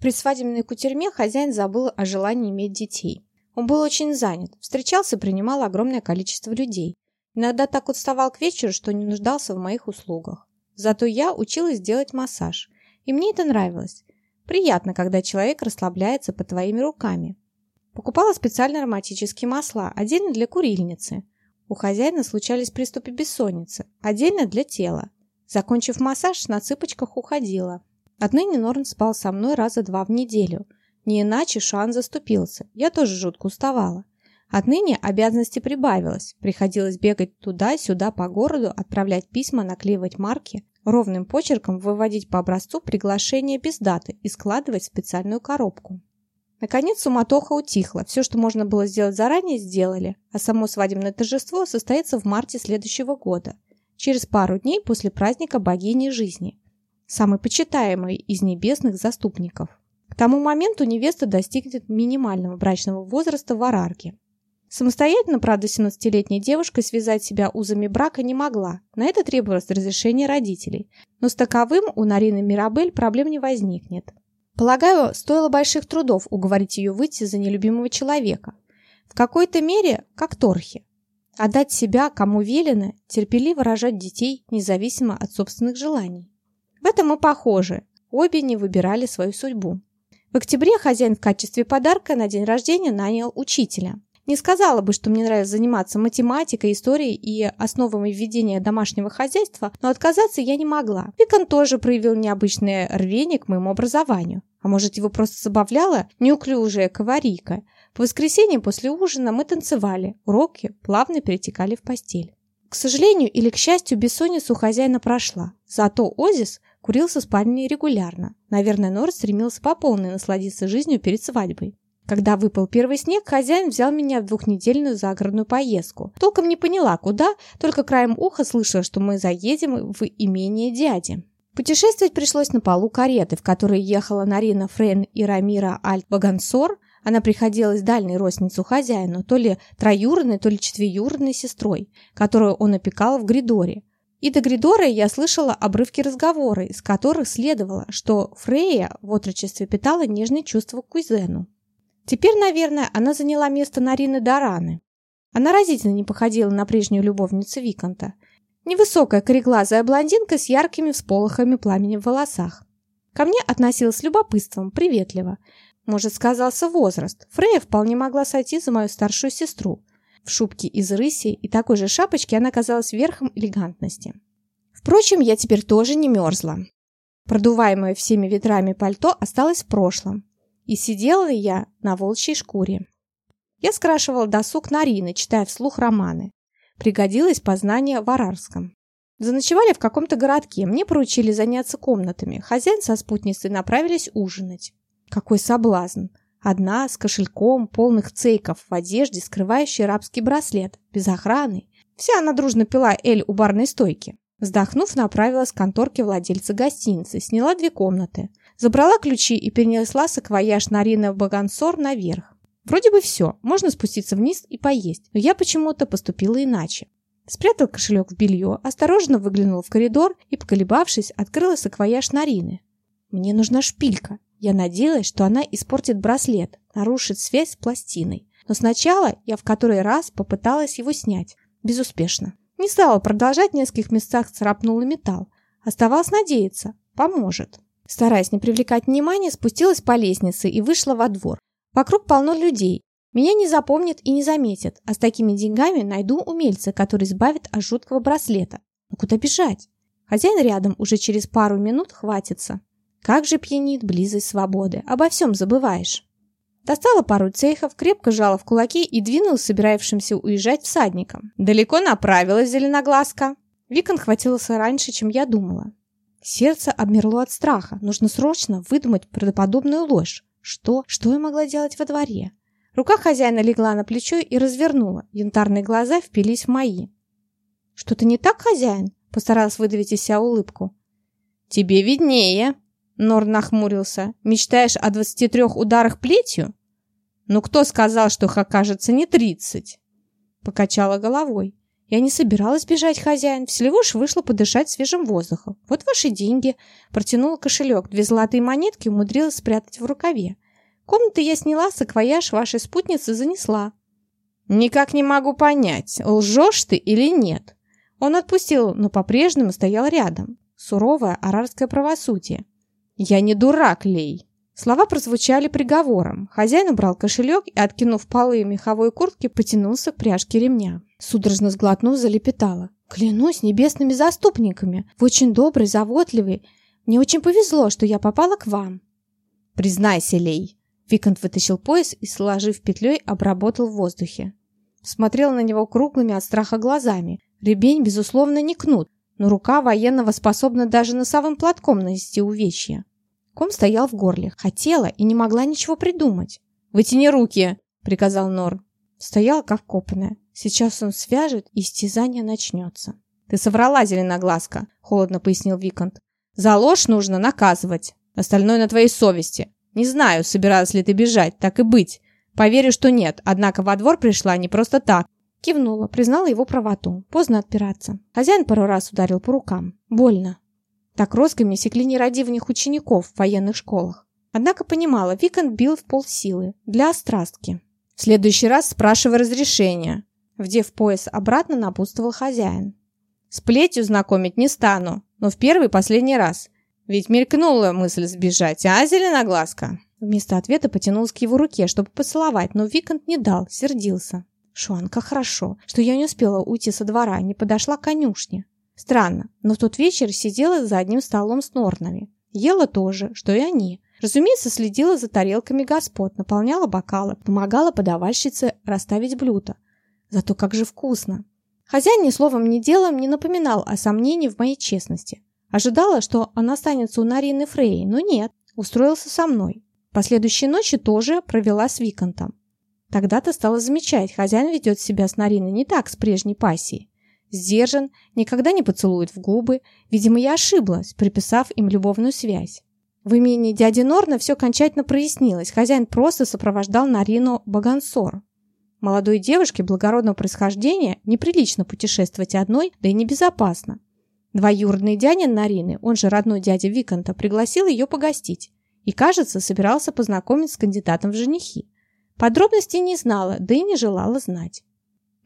При свадебной кутерьме хозяин забыл о желании иметь детей. Он был очень занят, встречался и принимал огромное количество людей. Иногда так уставал к вечеру, что не нуждался в моих услугах. Зато я училась делать массаж, и мне это нравилось. Приятно, когда человек расслабляется под твоими руками. Покупала специальные ароматические масла, отдельно для курильницы. У хозяина случались приступы бессонницы, отдельно для тела. Закончив массаж, на цыпочках уходила. Отныне Норн спал со мной раза два в неделю. Не иначе Шан заступился. Я тоже жутко уставала. Отныне обязанности прибавилось. Приходилось бегать туда-сюда по городу, отправлять письма, наклеивать марки, ровным почерком выводить по образцу приглашение без даты и складывать в специальную коробку. Наконец суматоха утихла. Все, что можно было сделать заранее, сделали, а само свадебное торжество состоится в марте следующего года, через пару дней после праздника богини жизни, самый почитаемый из небесных заступников. К тому моменту невеста достигнет минимального брачного возраста в Арарке. Самостоятельно, правда, 17-летняя девушка связать себя узами брака не могла. На это требовалось разрешение родителей. Но с таковым у Нарины Мирабель проблем не возникнет. Полагаю, стоило больших трудов уговорить ее выйти за нелюбимого человека. В какой-то мере, как торхи. Отдать себя, кому велено, терпеливо рожать детей, независимо от собственных желаний. В этом мы похожи. Обе не выбирали свою судьбу. В октябре хозяин в качестве подарка на день рождения нанял учителя. Не сказала бы, что мне нравится заниматься математикой, историей и основами ведения домашнего хозяйства, но отказаться я не могла. Викон тоже проявил необычное рвение к моему образованию. А может, его просто забавляла неуклюжая коварика. По воскресеньям после ужина мы танцевали, уроки плавно перетекали в постель. К сожалению или к счастью, бессонница у хозяина прошла. Зато Озис курился в спальне регулярно. Наверное, Нор стремился по полной насладиться жизнью перед свадьбой. Когда выпал первый снег, хозяин взял меня в двухнедельную загородную поездку. Толком не поняла, куда, только краем уха слышала, что мы заедем в имение дяди. Путешествовать пришлось на полу кареты, в которой ехала Нарина Френ и Рамира Альт-Багансор. Она приходилась дальней родственницу хозяину, то ли троюродной, то ли четвеюродной сестрой, которую он опекал в Гридоре. И до Гридора я слышала обрывки разговора, из которых следовало, что Фрея в отрочестве питала нежные чувства к кузену. Теперь, наверное, она заняла место Нарины Дараны. Она разительно не походила на прежнюю любовницу Виконта. Невысокая кореглазая блондинка с яркими всполохами пламени в волосах. Ко мне относилась с любопытством, приветливо. Может, сказался возраст. Фрея вполне могла сойти за мою старшую сестру. В шубке из рыси и такой же шапочке она казалась верхом элегантности. Впрочем, я теперь тоже не мерзла. Продуваемое всеми ветрами пальто осталось в прошлом. И сидела я на волчьей шкуре. Я скрашивала досуг Нарины, читая вслух романы. Пригодилось познание в Арарском. Заночевали в каком-то городке, мне поручили заняться комнатами. Хозяин со спутницей направились ужинать. Какой соблазн! Одна с кошельком, полных цейков в одежде, скрывающей рабский браслет, без охраны. Вся она дружно пила эль у барной стойки. Вздохнув, направилась к конторке владельца гостиницы, сняла две комнаты. Забрала ключи и перенесла саквояж Нарина Багансор наверх. Вроде бы все, можно спуститься вниз и поесть, но я почему-то поступила иначе. Спрятал кошелек в белье, осторожно выглянул в коридор и, поколебавшись, открыла саквояж Нарины. Мне нужна шпилька. Я надеялась, что она испортит браслет, нарушит связь с пластиной. Но сначала я в который раз попыталась его снять. Безуспешно. Не стала продолжать, в нескольких местах царапнула металл. Оставалось надеяться. Поможет. Стараясь не привлекать внимания, спустилась по лестнице и вышла во двор. Вокруг полно людей. Меня не запомнят и не заметят, а с такими деньгами найду умельца, который избавит от жуткого браслета. Но куда бежать? Хозяин рядом уже через пару минут хватится. Как же пьянит близость свободы. Обо всем забываешь. Достала пару цейхов, крепко жала в кулаки и двинулась собирающимся уезжать всадником. Далеко направилась зеленоглазка. Викон хватился раньше, чем я думала. Сердце обмерло от страха. Нужно срочно выдумать правдоподобную ложь. Что? Что я могла делать во дворе? Рука хозяина легла на плечо и развернула. Янтарные глаза впились в мои. «Что-то не так, хозяин?» Постаралась выдавить из себя улыбку. «Тебе виднее!» Нор нахмурился. «Мечтаешь о двадцати трех ударах плетью?» «Ну кто сказал, что их окажется не тридцать?» Покачала головой. Я не собиралась бежать, хозяин. Всего лишь вышла подышать свежим воздухом. Вот ваши деньги. Протянула кошелек. Две золотые монетки умудрилась спрятать в рукаве. Комнаты я сняла, саквояж вашей спутницы занесла. Никак не могу понять, лжешь ты или нет. Он отпустил, но по-прежнему стоял рядом. Суровое арарское правосудие. Я не дурак, Лей. Слова прозвучали приговором. Хозяин убрал кошелек и, откинув полы меховой куртки, потянулся к пряжке ремня. Судорожно сглотнув, залепетала. «Клянусь небесными заступниками! Вы очень добрый, заботливый. Мне очень повезло, что я попала к вам». «Признайся, Лей!» Викант вытащил пояс и, сложив петлей, обработал в воздухе. Смотрел на него круглыми от страха глазами. Ребень, безусловно, не кнут, но рука военного способна даже носовым платком нанести увечья. Ком стоял в горле. Хотела и не могла ничего придумать. «Вытяни руки!» — приказал Нор. Стояла как копанная. Сейчас он свяжет, и истязание начнется. «Ты соврала, зеленоглазка!» — холодно пояснил Викант. «За ложь нужно наказывать. Остальное на твоей совести. Не знаю, собиралась ли ты бежать, так и быть. Поверю, что нет, однако во двор пришла не просто так. Кивнула, признала его правоту. Поздно отпираться. Хозяин пару раз ударил по рукам. Больно. Так розгами секли нерадивых учеников в военных школах. Однако понимала, Викант бил в полсилы, для острастки. «В следующий раз спрашивай разрешения», вдев пояс обратно, напутствовал хозяин. «С плетью знакомить не стану, но в первый последний раз. Ведь мелькнула мысль сбежать, а, зеленоглазка?» Вместо ответа потянулась к его руке, чтобы поцеловать, но Викант не дал, сердился. «Шуанка, хорошо, что я не успела уйти со двора, не подошла к конюшне. Странно, но в тот вечер сидела за одним столом с Норнами. Ела тоже, что и они. Разумеется, следила за тарелками господ, наполняла бокалы, помогала подавальщице расставить блюдо. Зато как же вкусно! Хозяин ни словом, ни делом не напоминал о сомнении в моей честности. Ожидала, что она останется у Нарины Фрей, но нет, устроился со мной. Последующие ночи тоже провела с Виконтом. Тогда-то стала замечать, хозяин ведет себя с Нариной не так с прежней пассией сдержан, никогда не поцелует в губы. Видимо, я ошиблась, приписав им любовную связь. В имении дяди Норна все окончательно прояснилось. Хозяин просто сопровождал Нарину Багансор. Молодой девушке благородного происхождения неприлично путешествовать одной, да и небезопасно. Двоюродный дядя Нарины, он же родной дядя Виконта, пригласил ее погостить и, кажется, собирался познакомить с кандидатом в женихи. Подробностей не знала, да и не желала знать.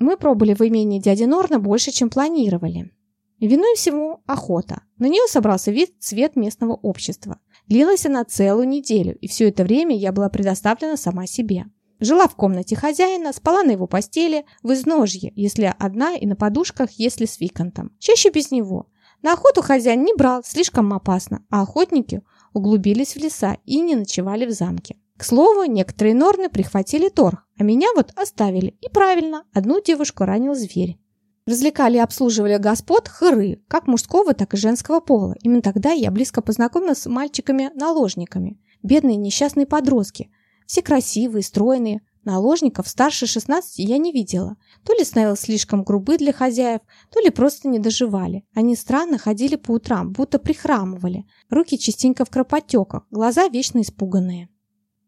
Мы пробыли в имении дяди Норна больше, чем планировали. Виной всему охота. На нее собрался вид цвет местного общества. Длилась она целую неделю, и все это время я была предоставлена сама себе. Жила в комнате хозяина, спала на его постели, в изножье, если одна, и на подушках, если с Виконтом. Чаще без него. На охоту хозяин не брал, слишком опасно, а охотники углубились в леса и не ночевали в замке. К слову, некоторые норны прихватили торг, а меня вот оставили. И правильно, одну девушку ранил зверь. Развлекали и обслуживали господ хыры, как мужского, так и женского пола. Именно тогда я близко познакомилась с мальчиками-наложниками. Бедные несчастные подростки. Все красивые, стройные. Наложников старше 16 я не видела. То ли становились слишком грубы для хозяев, то ли просто не доживали. Они странно ходили по утрам, будто прихрамывали. Руки частенько в кропотеках, глаза вечно испуганные.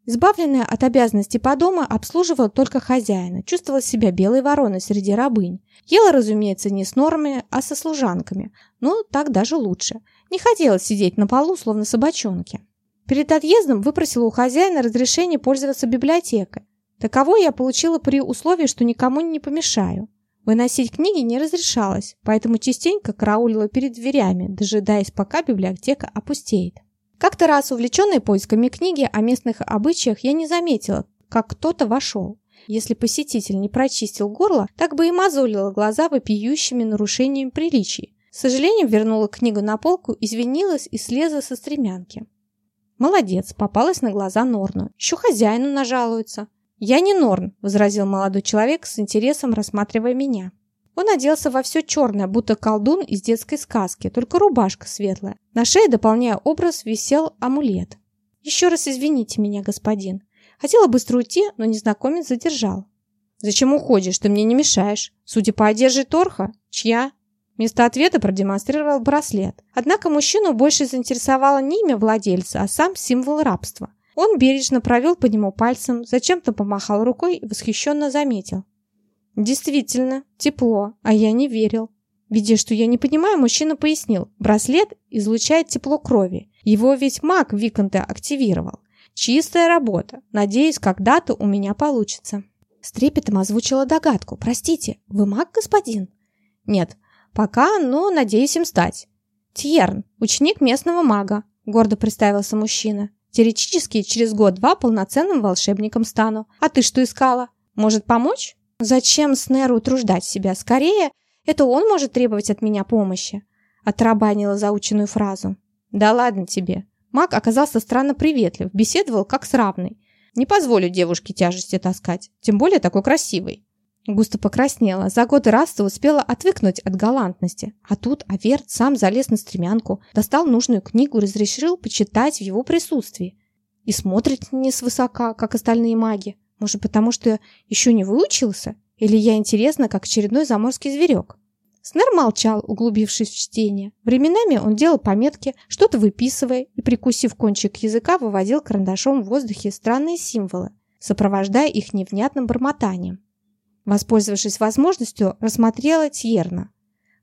Избавленная от обязанностей по дому, обслуживала только хозяина, чувствовала себя белой вороной среди рабынь. Ела, разумеется, не с нормами, а со служанками, но так даже лучше. Не хотела сидеть на полу, словно собачонки. Перед отъездом выпросила у хозяина разрешение пользоваться библиотекой. Таково я получила при условии, что никому не помешаю. Выносить книги не разрешалось, поэтому частенько караулила перед дверями, дожидаясь, пока библиотека опустеет. Как-то раз, увлеченной поисками книги о местных обычаях, я не заметила, как кто-то вошел. Если посетитель не прочистил горло, так бы и мозолила глаза вопиющими нарушениями приличий. С сожалением вернула книгу на полку, извинилась и слезла со стремянки. «Молодец, попалась на глаза Норну. Еще хозяину нажалуется». «Я не Норн», — возразил молодой человек с интересом, рассматривая меня. Он оделся во все черное, будто колдун из детской сказки, только рубашка светлая. На шее, дополняя образ, висел амулет. «Еще раз извините меня, господин. Хотела быстро уйти, но незнакомец задержал». «Зачем уходишь? Ты мне не мешаешь. Судя по одежде торха, чья?» Вместо ответа продемонстрировал браслет. Однако мужчину больше заинтересовало не имя владельца, а сам символ рабства. Он бережно провел по нему пальцем, зачем-то помахал рукой и восхищенно заметил. Действительно, тепло, а я не верил. Видя, что я не понимаю, мужчина пояснил. Браслет излучает тепло крови. Его ведь маг Виконта активировал. Чистая работа. Надеюсь, когда-то у меня получится. С трепетом озвучила догадку. Простите, вы маг, господин? Нет, пока, но надеюсь им стать. Тьерн, ученик местного мага, гордо представился мужчина. Теоретически через год-два полноценным волшебником стану. А ты что искала? Может помочь? Зачем Снеру утруждать себя? Скорее, это он может требовать от меня помощи. Отрабанила заученную фразу. Да ладно тебе. Маг оказался странно приветлив, беседовал как с равной. Не позволю девушке тяжести таскать, тем более такой красивой. Густо покраснела. За годы раста успела отвыкнуть от галантности. А тут Аверт сам залез на стремянку, достал нужную книгу и разрешил почитать в его присутствии. И смотрит не свысока, как остальные маги. Может, потому что еще не выучился? Или я интересна, как очередной заморский зверек? Снер молчал, углубившись в чтение. Временами он делал пометки, что-то выписывая, и, прикусив кончик языка, выводил карандашом в воздухе странные символы, сопровождая их невнятным бормотанием. Воспользовавшись возможностью, рассмотрела Тьерна.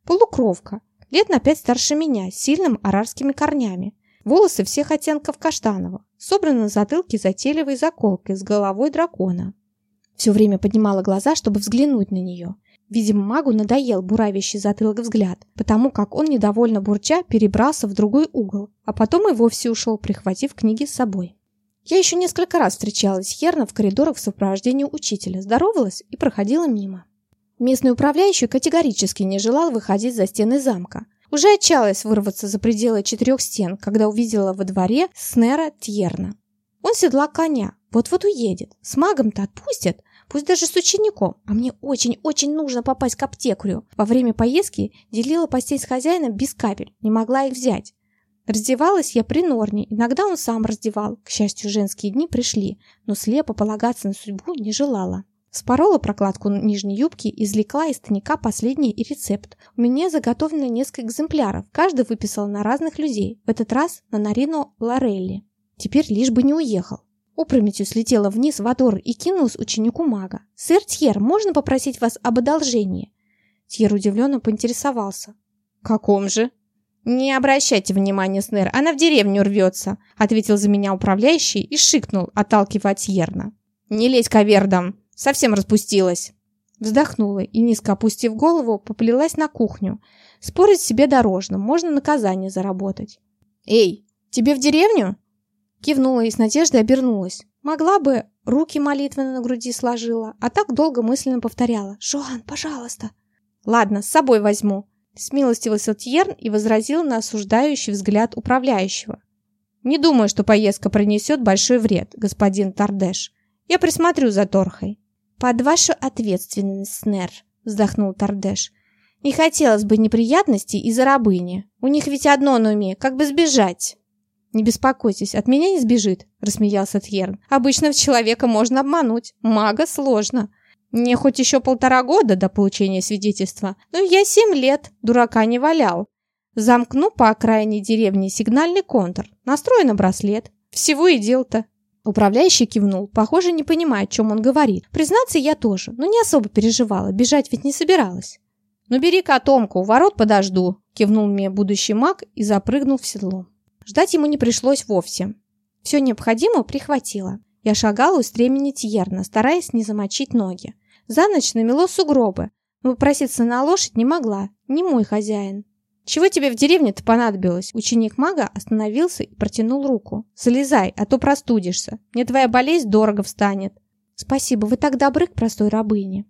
Полукровка, лет на пять старше меня, с сильным арарскими корнями. Волосы всех оттенков каштанового, собраны на затылке затейливой заколкой с головой дракона. Все время поднимала глаза, чтобы взглянуть на нее. Видимо, магу надоел буравящий затылок взгляд, потому как он, недовольно бурча, перебрался в другой угол, а потом и вовсе ушел, прихватив книги с собой. Я еще несколько раз встречалась с Херна в коридорах в сопровождении учителя, здоровалась и проходила мимо. Местный управляющий категорически не желал выходить за стены замка. Уже отчаялась вырваться за пределы четырех стен, когда увидела во дворе Снера Тьерна. Он седла коня, вот-вот уедет. С магом-то отпустят, пусть даже с учеником. А мне очень-очень нужно попасть к аптекарю. Во время поездки делила постель с хозяином без капель, не могла их взять. Раздевалась я при Норне, иногда он сам раздевал. К счастью, женские дни пришли, но слепо полагаться на судьбу не желала. Спорола прокладку нижней юбки, извлекла из тайника последний рецепт. У меня заготовлено несколько экземпляров, каждый выписал на разных людей, в этот раз на Нарину Лорелли. Теперь лишь бы не уехал. Опрометью слетела вниз в Адор и кинулась ученику мага. «Сэр Тьер, можно попросить вас об одолжении?» Тьер удивленно поинтересовался. «Каком же?» «Не обращайте внимания, Снер, она в деревню рвется», ответил за меня управляющий и шикнул, отталкивая Тьерна. «Не лезь к авердам, совсем распустилась». Вздохнула и, низко опустив голову, поплелась на кухню. Спорить себе дорожно, можно наказание заработать. «Эй, тебе в деревню?» Кивнула и с надеждой обернулась. Могла бы, руки молитвенно на груди сложила, а так долго мысленно повторяла. «Жуан, пожалуйста!» «Ладно, с собой возьму», Смилостивился Тьерн и возразил на осуждающий взгляд управляющего. «Не думаю, что поездка принесет большой вред, господин Тардеш. Я присмотрю за Торхой». «Под вашу ответственность, Снер», — вздохнул Тардеш. «Не хотелось бы неприятностей из-за рабыни. У них ведь одно на уме, как бы сбежать». «Не беспокойтесь, от меня не сбежит», — рассмеялся Тьерн. «Обычно человека можно обмануть, мага сложно. Мне хоть еще полтора года до получения свидетельства, но я семь лет дурака не валял. Замкну по окраине деревни сигнальный контур, настрою на браслет. Всего и дел-то. Управляющий кивнул, похоже, не понимая, о чем он говорит. Признаться, я тоже, но не особо переживала, бежать ведь не собиралась. «Ну бери котомку, у ворот подожду», – кивнул мне будущий маг и запрыгнул в седло. Ждать ему не пришлось вовсе. Все необходимое прихватила. Я шагала у стремени Тьерна, стараясь не замочить ноги. За ночь намело сугробы, но попроситься на лошадь не могла, не мой хозяин. «Чего тебе в деревне-то понадобилось?» Ученик мага остановился и протянул руку. «Залезай, а то простудишься. Мне твоя болезнь дорого встанет». «Спасибо, вы так добры к простой рабыне».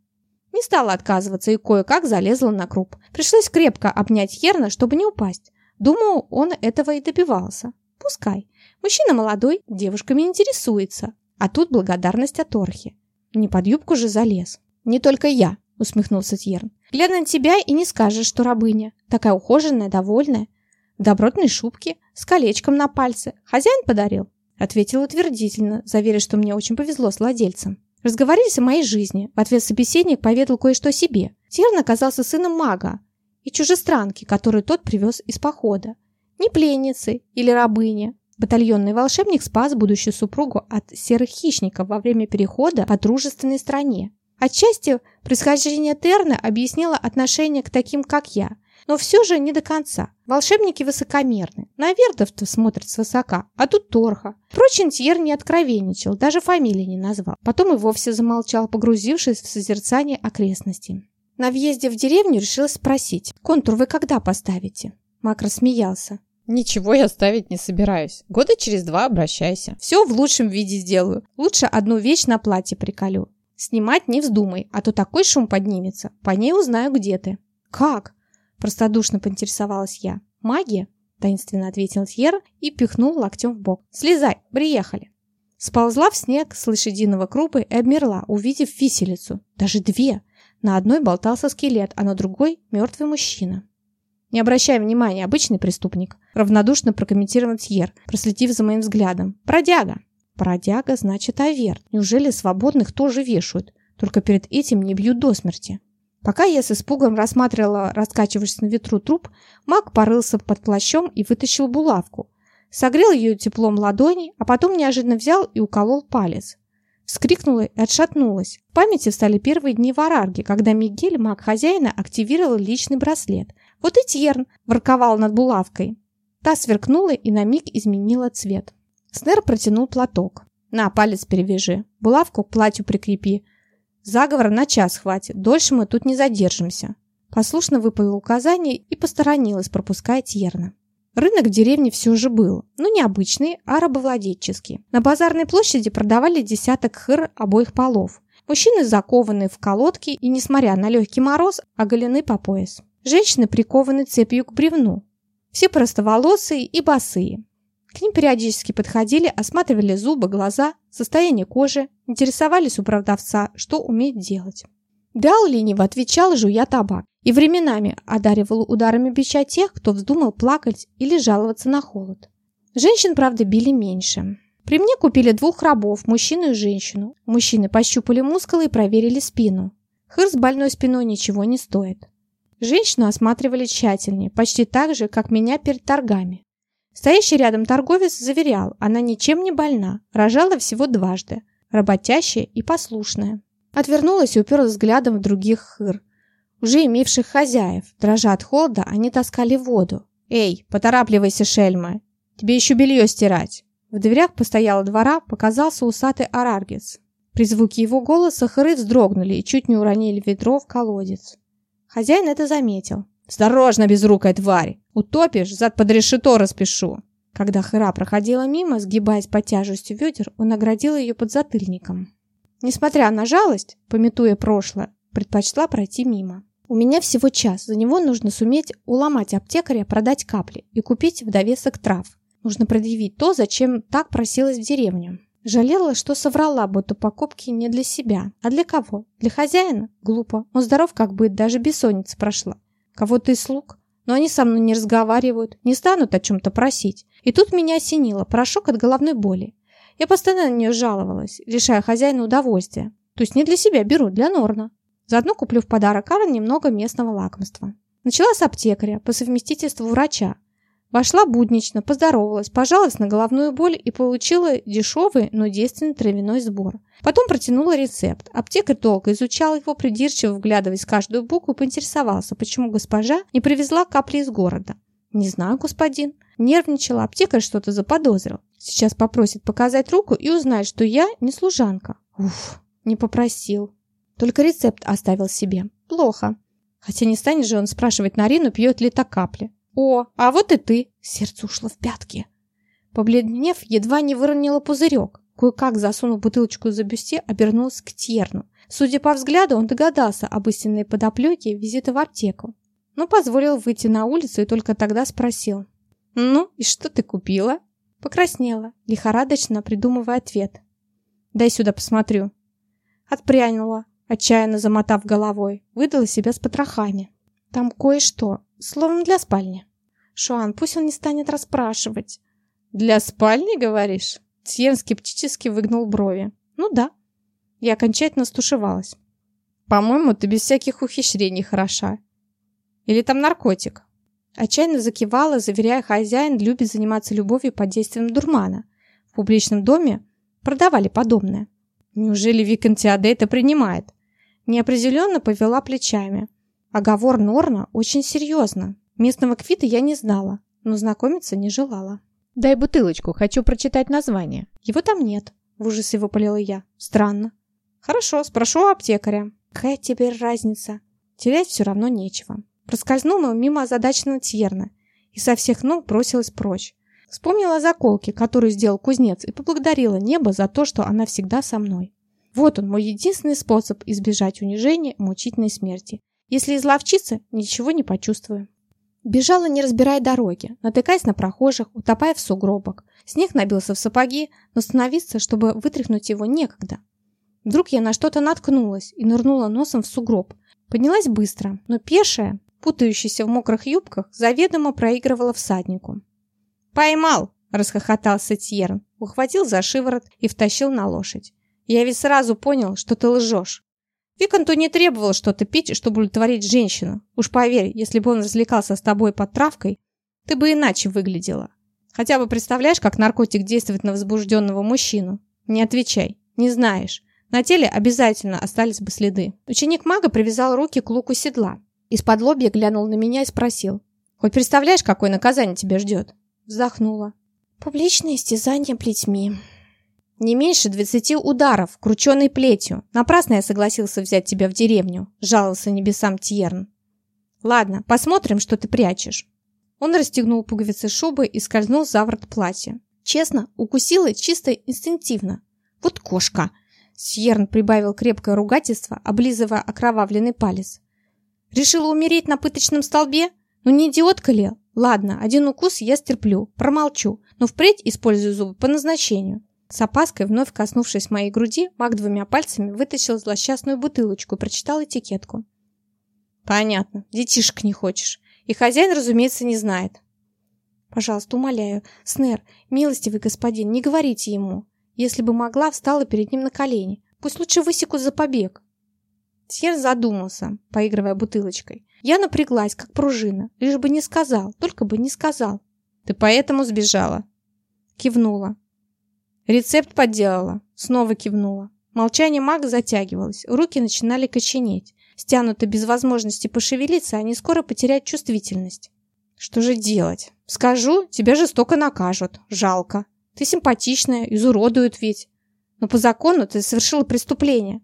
Не стала отказываться и кое-как залезла на круп. Пришлось крепко обнять Херна, чтобы не упасть. Думаю, он этого и добивался. Пускай. Мужчина молодой, девушками интересуется. А тут благодарность от Орхи. Не под юбку же залез. «Не только я», — усмехнулся Тьерн. «Глядя на тебя и не скажешь, что рабыня. Такая ухоженная, довольная. В добротной шубке, с колечком на пальце. Хозяин подарил?» Ответил утвердительно, заверив, что мне очень повезло с владельцем. Разговорились о моей жизни. В ответ собеседник поведал кое-что о себе. Тьерн оказался сыном мага и чужестранки, которую тот привез из похода. Не пленницы или рабыни. Батальонный волшебник спас будущую супругу от серых хищников во время перехода по дружественной стране. Отчасти происхождение Терны объяснило отношение к таким, как я, но все же не до конца. Волшебники высокомерны. На Вердов-то смотрят свысока, а тут Торха. Впрочем, Тьер не откровенничал, даже фамилии не назвал. Потом и вовсе замолчал, погрузившись в созерцание окрестностей. На въезде в деревню решилась спросить, «Контур вы когда поставите?» Мак рассмеялся. Ничего я ставить не собираюсь. Года через два обращайся. Все в лучшем виде сделаю. Лучше одну вещь на платье приколю. Снимать не вздумай, а то такой шум поднимется. По ней узнаю, где ты. Как? Простодушно поинтересовалась я. Магия? Таинственно ответил Тьер и пихнул локтем в бок. Слезай, приехали. Сползла в снег с лошадиного крупа и обмерла, увидев виселицу. Даже две. На одной болтался скелет, а на другой мертвый мужчина. «Не обращай внимания, обычный преступник», — равнодушно прокомментировал Тьер, проследив за моим взглядом. «Бродяга». «Бродяга, значит, Аверт. Неужели свободных тоже вешают? Только перед этим не бьют до смерти». Пока я с испугом рассматривала раскачивающийся на ветру труп, маг порылся под плащом и вытащил булавку. Согрел ее теплом ладони, а потом неожиданно взял и уколол палец. Вскрикнула и отшатнулась. В памяти встали первые дни в Арарге, когда Мигель, маг хозяина, активировал личный браслет, вот и Тьерн ворковал над булавкой. Та сверкнула и на миг изменила цвет. Снер протянул платок. «На, палец перевяжи. Булавку к платью прикрепи. Заговор на час хватит. Дольше мы тут не задержимся». Послушно выполнил указание и посторонилась, пропуская Тьерна. Рынок в деревне все же был, но не обычный, а рабовладельческий. На базарной площади продавали десяток хыр обоих полов. Мужчины закованы в колодки и, несмотря на легкий мороз, оголены по пояс. Женщины прикованы цепью к бревну. Все простоволосые и босые. К ним периодически подходили, осматривали зубы, глаза, состояние кожи, интересовались у продавца, что умеет делать. Дал лениво отвечал, жуя табак, и временами одаривал ударами бича тех, кто вздумал плакать или жаловаться на холод. Женщин, правда, били меньше. При мне купили двух рабов, мужчину и женщину. Мужчины пощупали мускулы и проверили спину. Хыр с больной спиной ничего не стоит. Женщину осматривали тщательнее, почти так же, как меня перед торгами. Стоящий рядом торговец заверял, она ничем не больна, рожала всего дважды, работящая и послушная. Отвернулась и уперлась взглядом в других хыр, уже имевших хозяев. Дрожа от холода, они таскали воду. «Эй, поторапливайся, шельма! Тебе еще белье стирать!» В дверях постояла двора показался усатый араргец. При звуке его голоса хыры вздрогнули и чуть не уронили ведро в колодец. Хозяин это заметил. «Осторожно, безрукая тварь! Утопишь, зад под решето распишу!» Когда Хыра проходила мимо, сгибаясь под тяжестью ведер, он наградил ее подзатыльником. Несмотря на жалость, пометуя прошлое, предпочла пройти мимо. У меня всего час, за него нужно суметь уломать аптекаря, продать капли и купить в довесок трав. Нужно предъявить то, зачем так просилась в деревню. Жалела, что соврала, будто покупки не для себя. А для кого? Для хозяина? Глупо. Он здоров как бы, даже бессонница прошла. Кого-то из слуг? Но они со мной не разговаривают, не станут о чем-то просить. И тут меня осенило, порошок от головной боли. Я постоянно на нее жаловалась, лишая хозяина удовольствия. То есть не для себя беру, для Норна. Заодно куплю в подарок Карен немного местного лакомства. Начала с аптекаря, по совместительству врача, Вошла буднично, поздоровалась, пожаловалась на головную боль и получила дешевый, но действенный травяной сбор. Потом протянула рецепт. Аптекарь долго изучал его, придирчиво вглядываясь в каждую букву, поинтересовался, почему госпожа не привезла капли из города. «Не знаю, господин». Нервничала, аптекарь что-то заподозрил. Сейчас попросит показать руку и узнает, что я не служанка. Уф, не попросил. Только рецепт оставил себе. Плохо. Хотя не станет же он спрашивать Нарину, пьет ли та капли. «О, а вот и ты!» Сердце ушло в пятки. Побледнев, едва не выронила пузырек. Кое-как, засунув бутылочку за бюсте, обернулась к Тьерну. Судя по взгляду, он догадался об истинной подоплеке визита в аптеку. Но позволил выйти на улицу и только тогда спросил. «Ну, и что ты купила?» Покраснела, лихорадочно придумывая ответ. «Дай сюда посмотрю». Отпрянула, отчаянно замотав головой, выдала себя с потрохами. Там кое-что, словно для спальни. Шуан, пусть он не станет расспрашивать. Для спальни, говоришь? Тьен скептически выгнул брови. Ну да. Я окончательно стушевалась. По-моему, ты без всяких ухищрений хороша. Или там наркотик? Отчаянно закивала, заверяя, хозяин любит заниматься любовью под действием дурмана. В публичном доме продавали подобное. Неужели Виконтиаде это принимает? Неопределенно повела плечами. Оговор Норна очень серьезно. Местного Квита я не знала, но знакомиться не желала. Дай бутылочку, хочу прочитать название. Его там нет. В ужасе выпалила я. Странно. Хорошо, спрошу у аптекаря. Какая теперь разница? Терять все равно нечего. Проскользнула мимо озадаченного Тьерна и со всех ног бросилась прочь. Вспомнила о заколке, которую сделал кузнец, и поблагодарила небо за то, что она всегда со мной. Вот он, мой единственный способ избежать унижения мучительной смерти. Если изловчиться, ничего не почувствую. Бежала, не разбирая дороги, натыкаясь на прохожих, утопая в сугробах. Снег набился в сапоги, но становиться, чтобы вытряхнуть его, некогда. Вдруг я на что-то наткнулась и нырнула носом в сугроб. Поднялась быстро, но пешая, путающаяся в мокрых юбках, заведомо проигрывала всаднику. «Поймал!» – расхохотался Тьерн, ухватил за шиворот и втащил на лошадь. «Я ведь сразу понял, что ты лжешь. Виконту не требовал что-то пить, чтобы удовлетворить женщину. Уж поверь, если бы он развлекался с тобой под травкой, ты бы иначе выглядела. Хотя бы представляешь, как наркотик действует на возбужденного мужчину? Не отвечай, не знаешь. На теле обязательно остались бы следы. Ученик мага привязал руки к луку седла. Из-под лобья глянул на меня и спросил. «Хоть представляешь, какое наказание тебя ждет?» Вздохнула. «Публичное истязание плетьми», не меньше двадцати ударов, крученой плетью. Напрасно я согласился взять тебя в деревню, жаловался небесам Тьерн. Ладно, посмотрим, что ты прячешь. Он расстегнул пуговицы шубы и скользнул за ворот платья. Честно, укусила чисто инстинктивно. Вот кошка! Сьерн прибавил крепкое ругательство, облизывая окровавленный палец. Решила умереть на пыточном столбе? Ну не идиотка ли? Ладно, один укус я стерплю, промолчу, но впредь использую зубы по назначению. С опаской, вновь коснувшись моей груди, маг двумя пальцами вытащил злосчастную бутылочку и прочитал этикетку. «Понятно. Детишек не хочешь. И хозяин, разумеется, не знает». «Пожалуйста, умоляю, Снер, милостивый господин, не говорите ему. Если бы могла, встала перед ним на колени. Пусть лучше высекут за побег». Сьер задумался, поигрывая бутылочкой. Я напряглась, как пружина, лишь бы не сказал, только бы не сказал. «Ты поэтому сбежала?» Кивнула. Рецепт подделала. Снова кивнула. Молчание мага затягивалось, руки начинали коченеть. Стянуты без возможности пошевелиться, они скоро потеряют чувствительность. Что же делать? Скажу, тебя жестоко накажут. Жалко. Ты симпатичная, изуродуют ведь. Но по закону ты совершила преступление.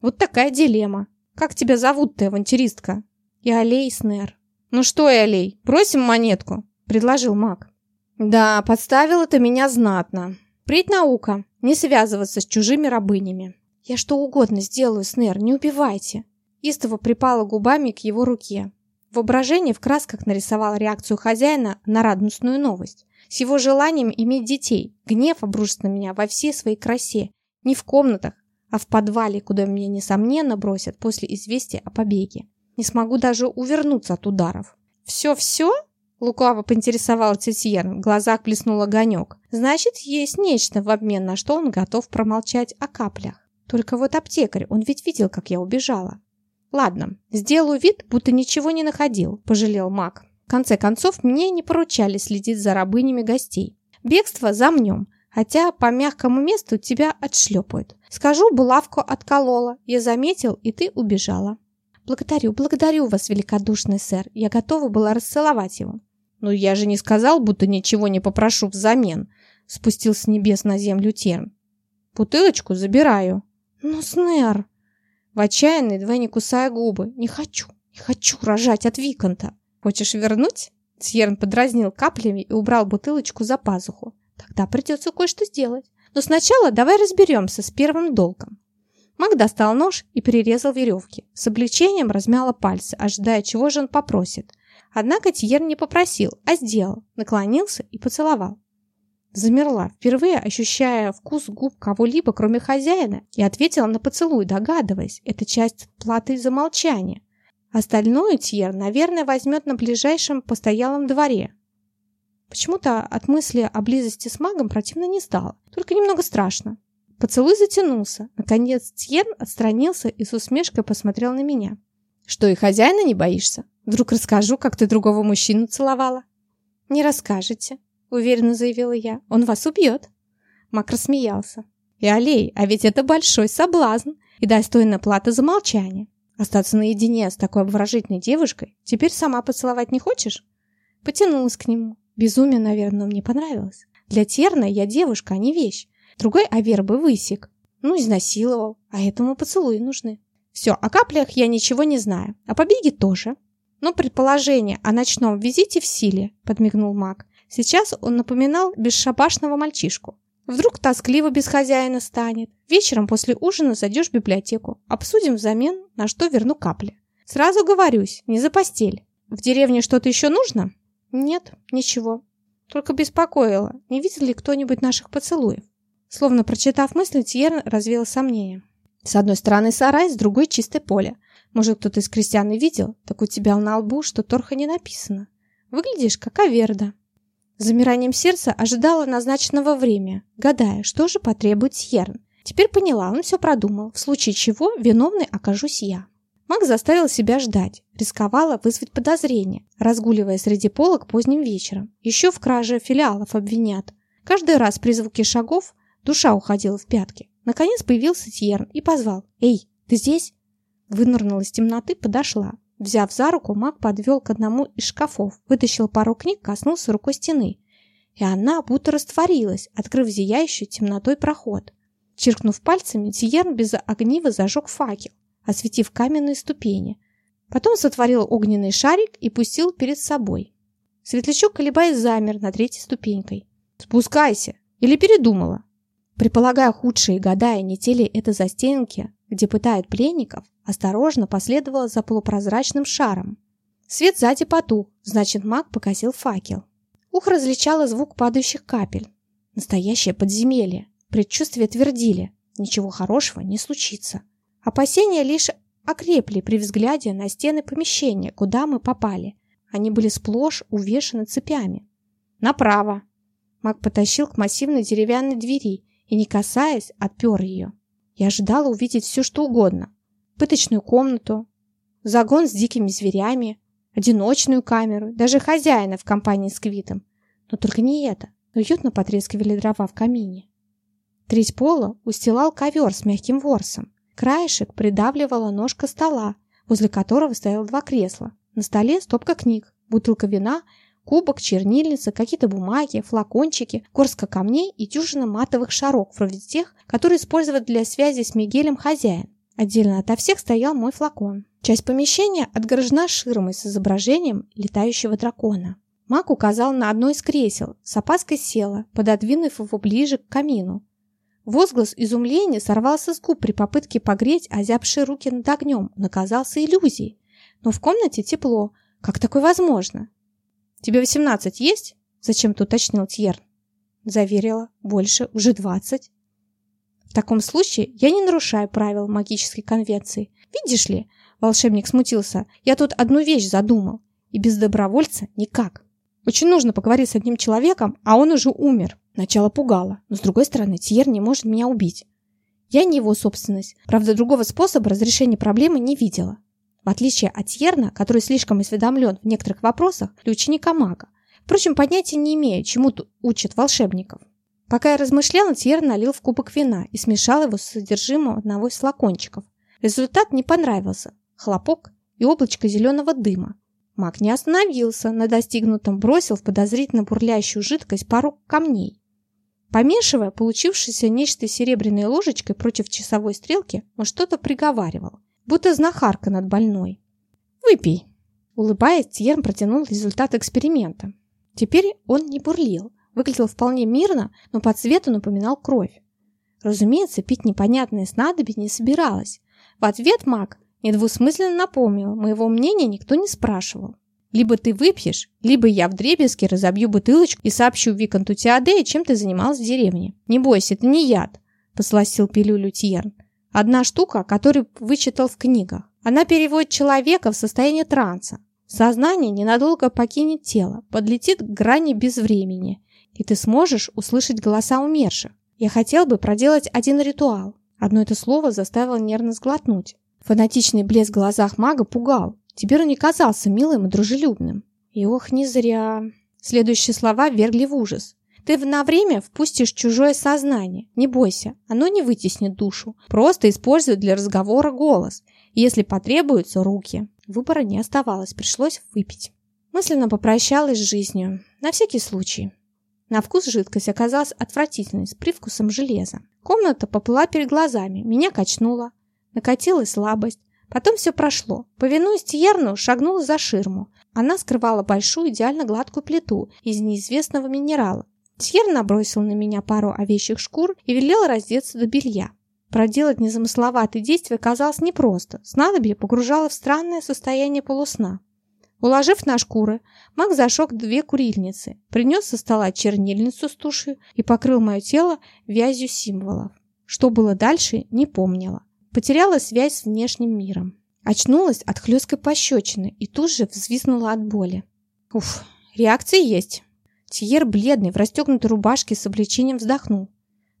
Вот такая дилемма. Как тебя зовут-то, авантюристка? И Алей Снер. Ну что, и Алей, бросим монетку? Предложил маг. Да, подставила ты меня знатно. Впредь наука. Не связываться с чужими рабынями. Я что угодно сделаю, Снер, не убивайте. Истово припала губами к его руке. Воображение в красках нарисовало реакцию хозяина на радостную новость. С его желанием иметь детей. Гнев обрушится на меня во всей своей красе. Не в комнатах, а в подвале, куда меня, несомненно, бросят после известия о побеге. Не смогу даже увернуться от ударов. «Все-все?» Лукаво поинтересовал Тетьен, в глазах плеснул огонек. Значит, есть нечто, в обмен на что он готов промолчать о каплях. Только вот аптекарь, он ведь видел, как я убежала. Ладно, сделаю вид, будто ничего не находил, пожалел маг. В конце концов, мне не поручали следить за рабынями гостей. Бегство замнем, хотя по мягкому месту тебя отшлепают. Скажу, булавку отколола, я заметил, и ты убежала. Благодарю, благодарю вас, великодушный сэр. Я готова была расцеловать его. «Ну я же не сказал, будто ничего не попрошу взамен», — спустил с небес на землю Терн. «Бутылочку забираю». «Ну, Снер!» В отчаянной, двойне кусая губы. «Не хочу, не хочу рожать от Виконта». «Хочешь вернуть?» Сьерн подразнил каплями и убрал бутылочку за пазуху. «Тогда придется кое-что сделать. Но сначала давай разберемся с первым долгом». Маг достал нож и перерезал веревки. С облегчением размяла пальцы, ожидая, чего же он попросит – Однако Тьер не попросил, а сделал, наклонился и поцеловал. Замерла, впервые ощущая вкус губ кого-либо, кроме хозяина, и ответила на поцелуй, догадываясь, это часть платы за молчание. Остальное Тьер, наверное, возьмет на ближайшем постоялом дворе. Почему-то от мысли о близости с магом противно не стало, только немного страшно. Поцелуй затянулся. Наконец Тьер отстранился и с усмешкой посмотрел на меня. «Что, и хозяина не боишься?» Вдруг расскажу, как ты другого мужчину целовала?» «Не расскажете», — уверенно заявила я. «Он вас убьет». Мак рассмеялся. И Алей, а ведь это большой соблазн и достойная плата за молчание. Остаться наедине с такой обворожительной девушкой? Теперь сама поцеловать не хочешь? Потянулась к нему. Безумие, наверное, мне понравилось. Для Терна я девушка, а не вещь. Другой Авер бы высек. Ну, изнасиловал. А этому поцелуи нужны. Все, о каплях я ничего не знаю. О побеге тоже. Но предположение о ночном визите в силе, подмигнул маг. Сейчас он напоминал бесшабашного мальчишку. Вдруг тоскливо без хозяина станет. Вечером после ужина зайдешь в библиотеку. Обсудим взамен, на что верну капли. Сразу говорюсь, не за постель. В деревне что-то еще нужно? Нет, ничего. Только беспокоило, не видел ли кто-нибудь наших поцелуев. Словно прочитав мысли, Тьер развеял сомнения. С одной стороны сарай, с другой чистое поле. Может, кто-то из крестьян и видел? Так у тебя на лбу, что торха не написано. Выглядишь, как Аверда. Замиранием сердца ожидала назначенного время, гадая, что же потребует Сьерн. Теперь поняла, он все продумал, в случае чего виновной окажусь я. Маг заставил себя ждать, рисковала вызвать подозрение, разгуливая среди полок поздним вечером. Еще в краже филиалов обвинят. Каждый раз при звуке шагов душа уходила в пятки. Наконец появился Тьерн и позвал. «Эй, ты здесь?» Вынырнула из темноты, подошла. Взяв за руку, маг подвел к одному из шкафов, вытащил пару книг, коснулся рукой стены. И она будто растворилась, открыв зияющую темнотой проход. Чиркнув пальцами, Тиерн без огнива зажег факел, осветив каменные ступени. Потом сотворил огненный шарик и пустил перед собой. Светлячок, колебаясь, замер над третьей ступенькой. «Спускайся! Или передумала?» Предполагая худшие, гадая, не те ли это застенки, где пытают пленников, осторожно последовала за полупрозрачным шаром. Свет сзади потух, значит, маг покосил факел. Ухо различало звук падающих капель. Настоящее подземелье. Предчувствия твердили. Ничего хорошего не случится. Опасения лишь окрепли при взгляде на стены помещения, куда мы попали. Они были сплошь увешаны цепями. «Направо!» Маг потащил к массивной деревянной двери и, не касаясь, отпер ее. Я ожидала увидеть все, что угодно пыточную комнату, загон с дикими зверями, одиночную камеру, даже хозяина в компании с Квитом. Но только не это. Уютно потрескивали дрова в камине. Треть пола устилал ковер с мягким ворсом. Краешек придавливала ножка стола, возле которого стояло два кресла. На столе стопка книг, бутылка вина, кубок, чернильница, какие-то бумаги, флакончики, горстка камней и дюжина матовых шаров, вроде тех, которые используют для связи с Мигелем хозяин. Отдельно ото всех стоял мой флакон. Часть помещения отгорожена ширмой с изображением летающего дракона. Мак указал на одно из кресел, с опаской села, пододвинув его ближе к камину. Возглас изумления сорвался с губ при попытке погреть озябшие руки над огнем. Он оказался иллюзией. Но в комнате тепло. Как такое возможно? «Тебе восемнадцать есть?» – зачем-то уточнил Тьерн. Заверила. «Больше. Уже двадцать». В таком случае я не нарушаю правил магической конвенции. Видишь ли, волшебник смутился, я тут одну вещь задумал. И без добровольца никак. Очень нужно поговорить с одним человеком, а он уже умер. Начало пугало, но с другой стороны, Тьер не может меня убить. Я не его собственность. Правда, другого способа разрешения проблемы не видела. В отличие от Тьерна, который слишком осведомлен в некоторых вопросах, для ученика мага. Впрочем, понятия не имею, чему учат волшебников. Пока я размышляла, Тьер налил в кубок вина и смешал его с содержимым одного из флакончиков. Результат не понравился. Хлопок и облачко зеленого дыма. Маг не остановился на достигнутом, бросил в подозрительно бурлящую жидкость пару камней. Помешивая получившееся нечто серебряной ложечкой против часовой стрелки, он что-то приговаривал, будто знахарка над больной. «Выпей!» Улыбаясь, Тьерн протянул результат эксперимента. Теперь он не бурлил, Выглядел вполне мирно, но по цвету напоминал кровь. Разумеется, пить непонятное снадобье не собиралась. В ответ маг недвусмысленно напомнил, моего мнения никто не спрашивал. Либо ты выпьешь, либо я в дребезге разобью бутылочку и сообщу Виконту Теодея, чем ты занималась в деревне. Не бойся, это не яд, посластил пилюлю Тьерн. Одна штука, которую вычитал в книгах. Она переводит человека в состояние транса. Сознание ненадолго покинет тело, подлетит к грани безвремени и ты сможешь услышать голоса умерших. Я хотел бы проделать один ритуал. Одно это слово заставило нервно сглотнуть. Фанатичный блеск в глазах мага пугал. Теперь он не казался милым и дружелюбным. И ох, не зря. Следующие слова вергли в ужас. Ты на время впустишь чужое сознание. Не бойся, оно не вытеснит душу. Просто используй для разговора голос. Если потребуются руки. Выбора не оставалось, пришлось выпить. Мысленно попрощалась с жизнью. На всякий случай. На вкус жидкость оказалась отвратительной, с привкусом железа. Комната поплыла перед глазами, меня качнуло. Накатилась слабость. Потом все прошло. Повинуясь Тьерну, шагнула за ширму. Она скрывала большую идеально гладкую плиту из неизвестного минерала. Тьер набросил на меня пару овечьих шкур и велел раздеться до белья. Проделать незамысловатые действия казалось непросто. Снадобье погружало в странное состояние полусна. Уложив на шкуры, маг зажег две курильницы, принес со стола чернильницу с тушью и покрыл мое тело вязью символов. Что было дальше, не помнила. Потеряла связь с внешним миром. Очнулась от хлесткой пощечины и тут же взвизгнула от боли. Уф, реакции есть. Тьер, бледный, в расстегнутой рубашке с облегчением вздохнул.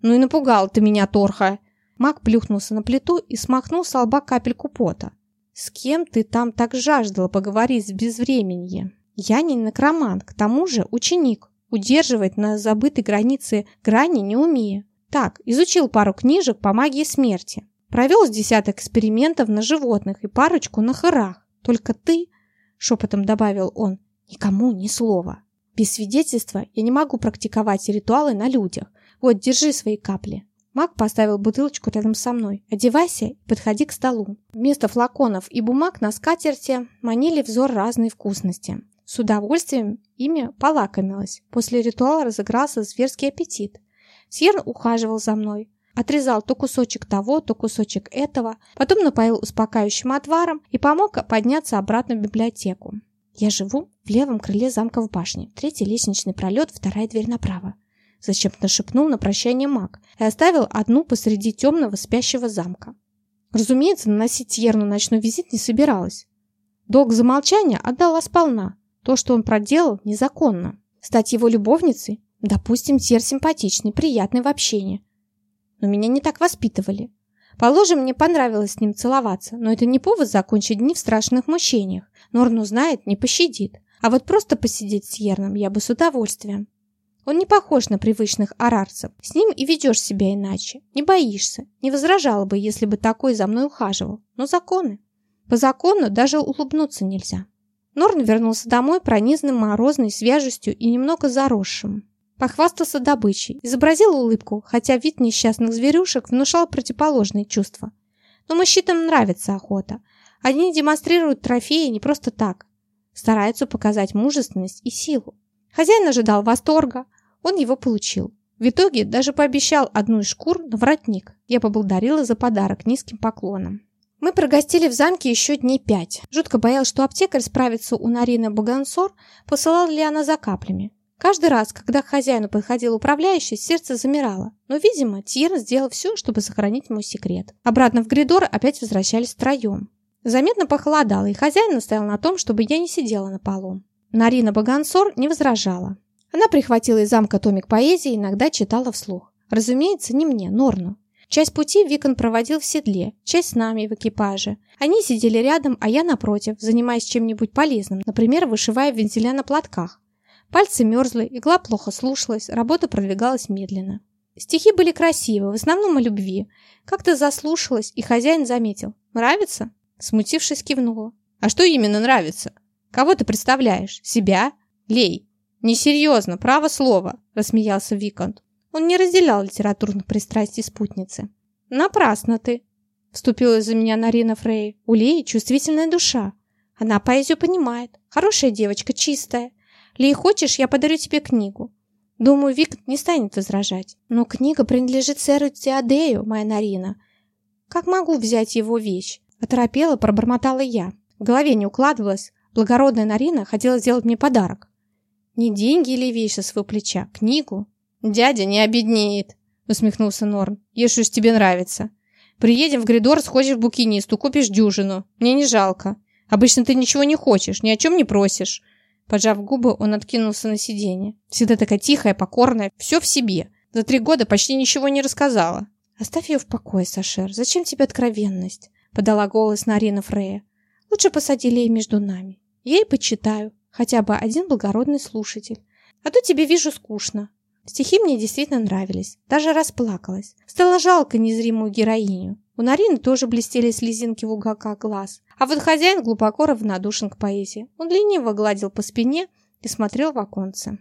«Ну и напугал ты меня, Торха!» Маг плюхнулся на плиту и смахнул с лба капельку пота. «С кем ты там так жаждала поговорить с безвременье?» «Я не некромант, к тому же ученик. Удерживать на забытой границе грани не умею. Так, изучил пару книжек по магии смерти. Провел с десяток экспериментов на животных и парочку на хорах. Только ты, шепотом добавил он, никому ни слова. Без свидетельства я не могу практиковать ритуалы на людях. Вот, держи свои капли. Маг поставил бутылочку рядом со мной. «Одевайся и подходи к столу». Вместо флаконов и бумаг на скатерти манили взор разные вкусности. С удовольствием ими полакомилась. После ритуала разыгрался зверский аппетит. Сьерн ухаживал за мной. Отрезал то кусочек того, то кусочек этого, потом напоил успокаивающим отваром и помог подняться обратно в библиотеку. Я живу в левом крыле замка в башне. Третий лестничный пролет, вторая дверь направо. Зачем-то шепнул на прощание маг и оставил одну посреди темного спящего замка. Разумеется, наносить Ерну ночной визит не собиралась. Долг замолчания отдала сполна. То, что он проделал, незаконно. Стать его любовницей? Допустим, Тер симпатичный, приятный в общении. Но меня не так воспитывали. Положим, мне понравилось с ним целоваться, но это не повод закончить дни в страшных мучениях. Норн узнает, не пощадит. А вот просто посидеть с Ерном я бы с удовольствием. Он не похож на привычных арарцев. С ним и ведешь себя иначе. Не боишься. Не возражала бы, если бы такой за мной ухаживал. Но законы. По закону даже улыбнуться нельзя. Норн вернулся домой пронизанным морозной свяжестью и немного заросшим. Похвастался добычей, изобразил улыбку, хотя вид несчастных зверюшек внушал противоположные чувства. Но мужчинам нравится охота. Они демонстрируют трофеи не просто так. Стараются показать мужественность и силу. Хозяин ожидал восторга, он его получил. В итоге даже пообещал одну из шкур на воротник. Я поблагодарила за подарок низким поклоном. Мы прогостили в замке еще дней пять. Жутко боялась, что аптекарь справится у Нарины Багансор, посылала ли она за каплями. Каждый раз, когда к хозяину подходил управляющий, сердце замирало. Но, видимо, Тьер сделал все, чтобы сохранить мой секрет. Обратно в коридор опять возвращались втроем. Заметно похолодало, и хозяин настоял на том, чтобы я не сидела на полу. Нарина Багансор не возражала. Она прихватила из замка томик поэзии и иногда читала вслух. Разумеется, не мне, Норну. Часть пути Викон проводил в седле, часть с нами в экипаже. Они сидели рядом, а я напротив, занимаясь чем-нибудь полезным, например, вышивая вензеля на платках. Пальцы мерзли, игла плохо слушалась, работа продвигалась медленно. Стихи были красивы, в основном о любви. Как-то заслушалась, и хозяин заметил. «Нравится?» Смутившись, кивнула. «А что именно нравится? Кого ты представляешь? Себя? Лей!» «Несерьезно, право слово», – рассмеялся Викант. Он не разделял литературных пристрастий спутницы. «Напрасно ты», – вступила за меня Нарина Фрей. «У Леи чувствительная душа. Она поэзию понимает. Хорошая девочка, чистая. Лей, хочешь, я подарю тебе книгу?» Думаю, Вик не станет возражать. Но книга принадлежит сэру Теодею, моя Нарина. Как могу взять его вещь? Оторопела, пробормотала я. В голове не укладывалось. Благородная Нарина хотела сделать мне подарок. Не деньги или вещи с его плеча, книгу. Дядя не обеднеет, усмехнулся Норн. Если уж тебе нравится. Приедем в Гридор, сходишь в букинисту, купишь дюжину. Мне не жалко. Обычно ты ничего не хочешь, ни о чем не просишь. Поджав губы, он откинулся на сиденье. Всегда такая тихая, покорная, все в себе. За три года почти ничего не рассказала. «Оставь ее в покое, Сашер. Зачем тебе откровенность?» Подала голос Нарина Фрея. «Лучше посади Лей между нами. Я и почитаю хотя бы один благородный слушатель. А то тебе вижу скучно. Стихи мне действительно нравились, даже расплакалась. Стало жалко незримую героиню. У Нарины тоже блестели слезинки в уголках глаз. А вот хозяин глубоко равнодушен к поэзии. Он лениво гладил по спине и смотрел в оконце.